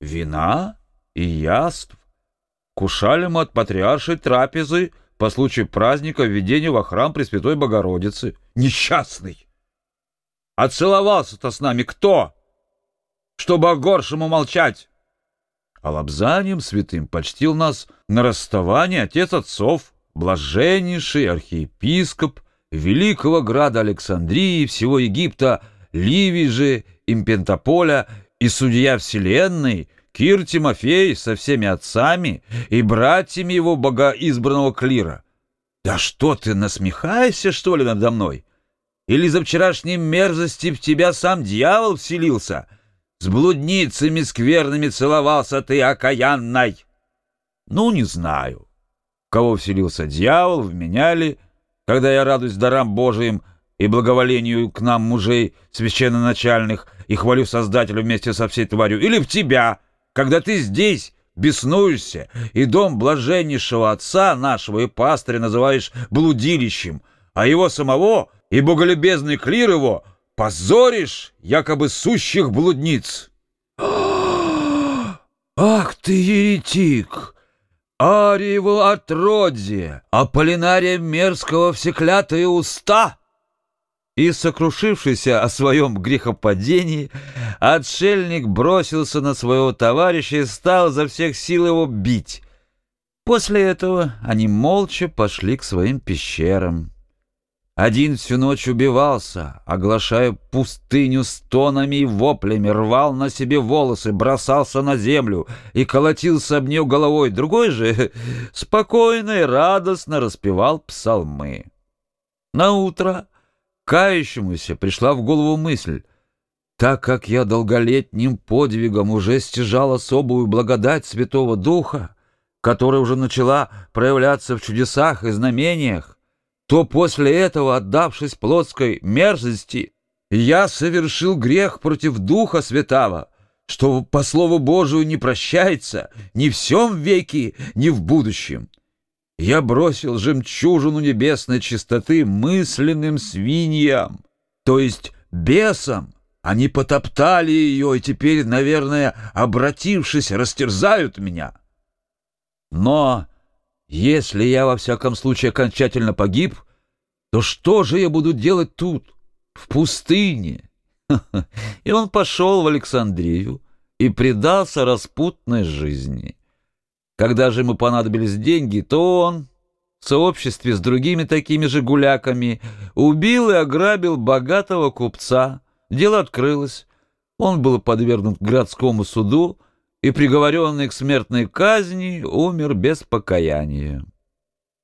вина и яств. Кушали мы от патриаршей трапезы по случаю праздника введения во храм Пресвятой Богородицы. Несчастный! А целовался-то с нами кто? Чтобы о горшему молчать. А лобзанием святым почтил нас на расставание отец отцов, блаженнейший архиепископ великого града Александрии, всего Египта, Ливии же, Импентополя и судья вселенной, Кир Тимофей со всеми отцами и братьями его богоизбранного клира. Да что ты, насмехаешься, что ли, надо мной? Или за вчерашней мерзости в тебя сам дьявол вселился? С блудницами скверными целовался ты, окаянной. Ну, не знаю. Кого вселился дьявол, в меня ли, когда я радуюсь дарам Божиим и благоволению к нам мужей священноначальных и хвалю Создателя вместе со всей тварью, или в тебя, когда ты здесь беснуешься и дом блаженнейшего отца нашего и пастыря называешь блудилищем, а его самого и боголюбезный клир его позоришь, якобы сущих блудниц. «Ах ты, еретик! Ариево отродье! Аполлинария мерзкого всеклятые уста!» И, сокрушившийся о своем грехопадении, отшельник бросился на своего товарища и стал за всех сил его бить. После этого они молча пошли к своим пещерам. Один всю ночь убивался, оглашая пустыню стонами и воплями, рвал на себе волосы, бросался на землю и колотился об нее головой. Другой же спокойно и радостно распевал псалмы. На утро кающемуся пришла в голову мысль, так как я долголетним подвигом уже стяжал особую благодать Святого Духа, которая уже начала проявляться в чудесах и знамениях, то после этого, отдавшись плотской мерзости, я совершил грех против Духа Святого, что по Слову Божию не прощается ни в всем веке, ни в будущем. Я бросил жемчужину небесной чистоты мысленным свиньям, то есть бесам. Они потоптали ее и теперь, наверное, обратившись, растерзают меня. Но если я во всяком случае окончательно погиб, то что же я буду делать тут, в пустыне? И он пошел в Александрию и предался распутной жизни. Когда же ему понадобились деньги, то он в сообществе с другими такими же гуляками убил и ограбил богатого купца. Дело открылось. Он был подвергнут городскому суду, и, приговоренный к смертной казни, умер без покаяния.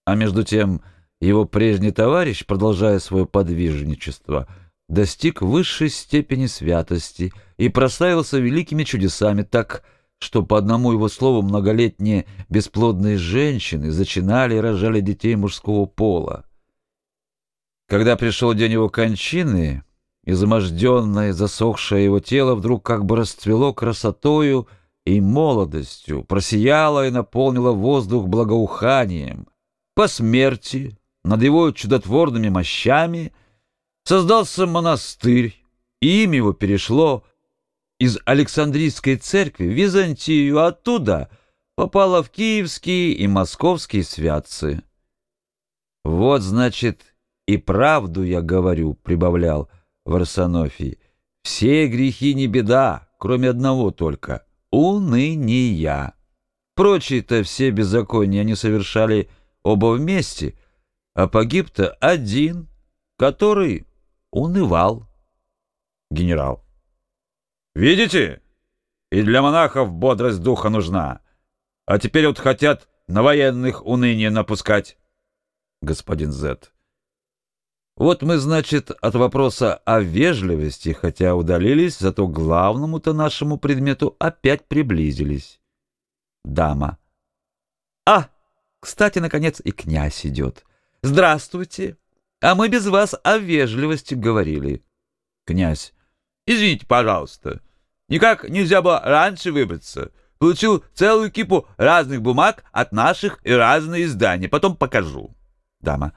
А между тем его прежний товарищ, продолжая свое подвижничество, достиг высшей степени святости и прославился великими чудесами так, что по одному его слову многолетние бесплодные женщины зачинали и рожали детей мужского пола. Когда пришел день его кончины, изможденное, засохшее его тело вдруг как бы расцвело красотою и молодостью, просияло и наполнило воздух благоуханием. По смерти, над его чудотворными мощами, создался монастырь, и имя его перешло из Александрийской церкви в Византию, а оттуда попало в киевские и московские святцы. «Вот, значит, и правду я говорю», — прибавлял Варсонофий. «Все грехи не беда, кроме одного только уныния. Прочие-то все беззакония они совершали оба вместе, а погиб-то один, который унывал. Генерал. Видите? И для монахов бодрость духа нужна. А теперь вот хотят на военных уныние напускать. Господин Зет. Вот мы, значит, от вопроса о вежливости, хотя удалились, зато главному-то нашему предмету опять приблизились. Дама. А, кстати, наконец и князь идет. Здравствуйте. А мы без вас о вежливости говорили. Князь. Извините, пожалуйста. Никак нельзя было раньше выбраться. Получил целую кипу разных бумаг от наших и разные издания. Потом покажу. Дама.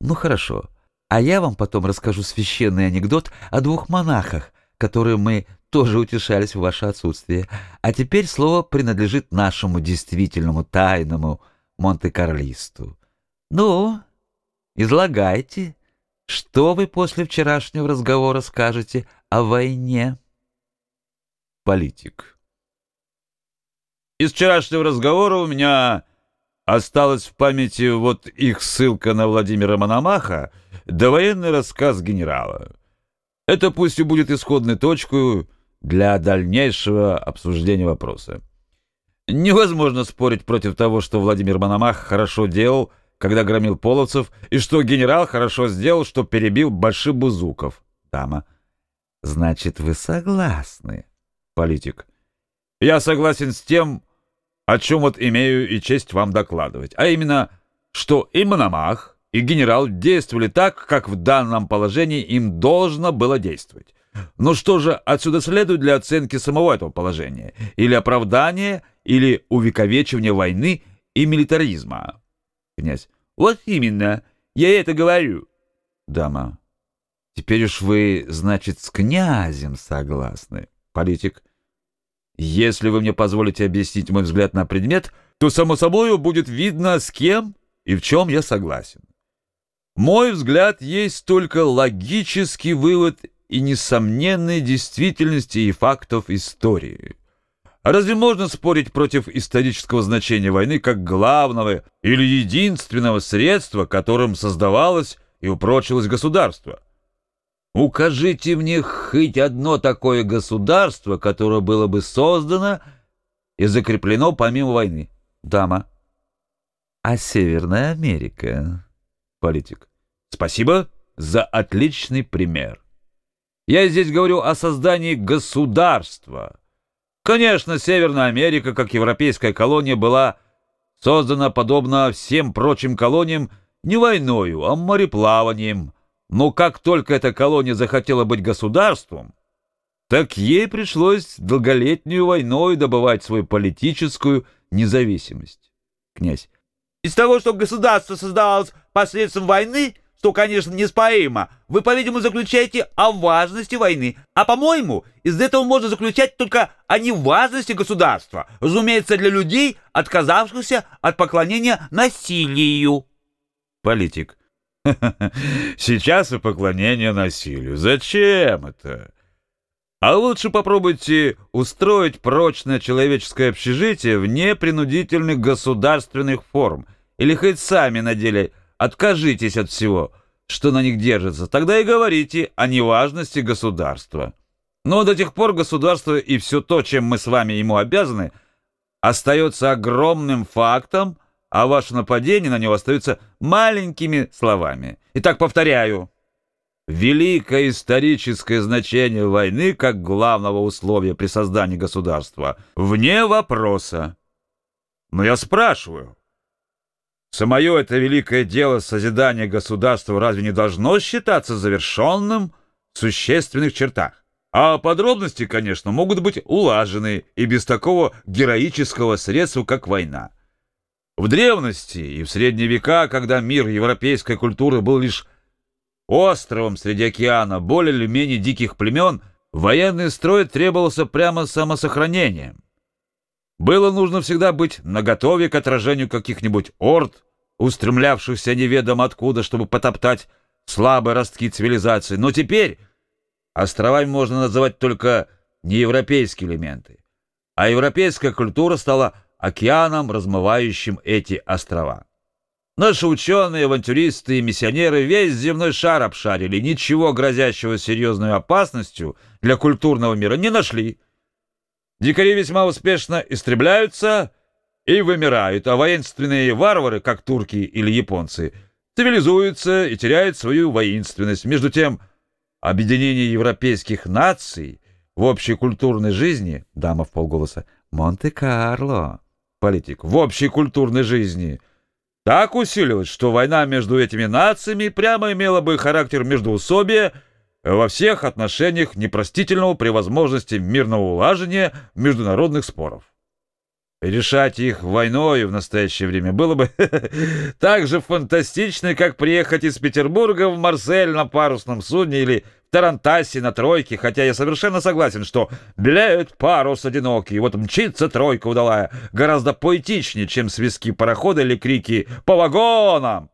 Ну, хорошо. А я вам потом расскажу священный анекдот о двух монахах, которые мы тоже утешались в ваше отсутствие. А теперь слово принадлежит нашему действительному тайному Монте-Карлисту. Ну, излагайте, что вы после вчерашнего разговора скажете о войне? Политик. Из вчерашнего разговора у меня осталась в памяти вот их ссылка на Владимира Мономаха да военный рассказ генерала. Это пусть и будет исходной точкой для дальнейшего обсуждения вопроса. Невозможно спорить против того, что Владимир Мономах хорошо делал, когда громил половцев, и что генерал хорошо сделал, что перебил большибузуков. Дама. Значит, вы согласны? Политик. Я согласен с тем, о чем вот имею и честь вам докладывать, а именно, что и Мономах, и генерал действовали так, как в данном положении им должно было действовать. Но что же отсюда следует для оценки самого этого положения? Или оправдания, или увековечивания войны и милитаризма? Князь. Вот именно, я это говорю. Дама. Теперь уж вы, значит, с князем согласны. Политик. Если вы мне позволите объяснить мой взгляд на предмет, то, само собой, будет видно, с кем и в чем я согласен. Мой взгляд есть только логический вывод и несомненной действительности и фактов истории. Разве можно спорить против исторического значения войны как главного или единственного средства, которым создавалось и упрочилось государство? Укажите мне хоть одно такое государство, которое было бы создано и закреплено помимо войны. Дама. А Северная Америка? Политик. Спасибо за отличный пример. Я здесь говорю о создании государства. Конечно, Северная Америка, как европейская колония, была создана подобно всем прочим колониям не войною, а мореплаванием. Но как только эта колония захотела быть государством, так ей пришлось долголетнюю войной добывать свою политическую независимость. Князь. Из того, что государство создавалось посредством войны, что, конечно, неспоримо, вы, по-видимому, заключаете о важности войны. А, по-моему, из этого можно заключать только о неважности государства, разумеется, для людей, отказавшихся от поклонения насилию. Политик. Сейчас и поклонение насилию. Зачем это? А лучше попробуйте устроить прочное человеческое общежитие вне принудительных государственных форм. Или хоть сами на деле откажитесь от всего, что на них держится. Тогда и говорите о неважности государства. Но до тех пор государство и все то, чем мы с вами ему обязаны, остается огромным фактом, а ваше нападение на него остается маленькими словами. Итак, повторяю великое историческое значение войны как главного условия при создании государства вне вопроса. Но я спрашиваю, самое это великое дело созидания государства разве не должно считаться завершенным в существенных чертах? А подробности, конечно, могут быть улажены и без такого героического средства, как война. В древности и в средние века, когда мир европейской культуры был лишь островом среди океана более или менее диких племен, военный строй требовался прямо самосохранением. Было нужно всегда быть наготове к отражению каких-нибудь орд, устремлявшихся неведомо откуда, чтобы потоптать слабые ростки цивилизации. Но теперь островами можно называть только неевропейские элементы, а европейская культура стала океаном, размывающим эти острова. Наши ученые, авантюристы и миссионеры весь земной шар обшарили, ничего грозящего серьезной опасностью для культурного мира не нашли. Дикари весьма успешно истребляются и вымирают, а воинственные варвары, как турки или японцы, цивилизуются и теряют свою воинственность. Между тем, объединение европейских наций в общей культурной жизни, дама в полголоса, Монте-Карло, политик, в общей культурной жизни – так усилилась, что война между этими нациями прямо имела бы характер междоусобия во всех отношениях непростительного при возможности мирного улажения международных споров. Решать их войной в настоящее время было бы так же фантастично, как приехать из Петербурга в Марсель на парусном судне или в Тарантасе на тройке, хотя я совершенно согласен, что белеет парус одинокий, вот мчится тройка удалая, гораздо поэтичнее, чем свистки парохода или крики «По вагонам!».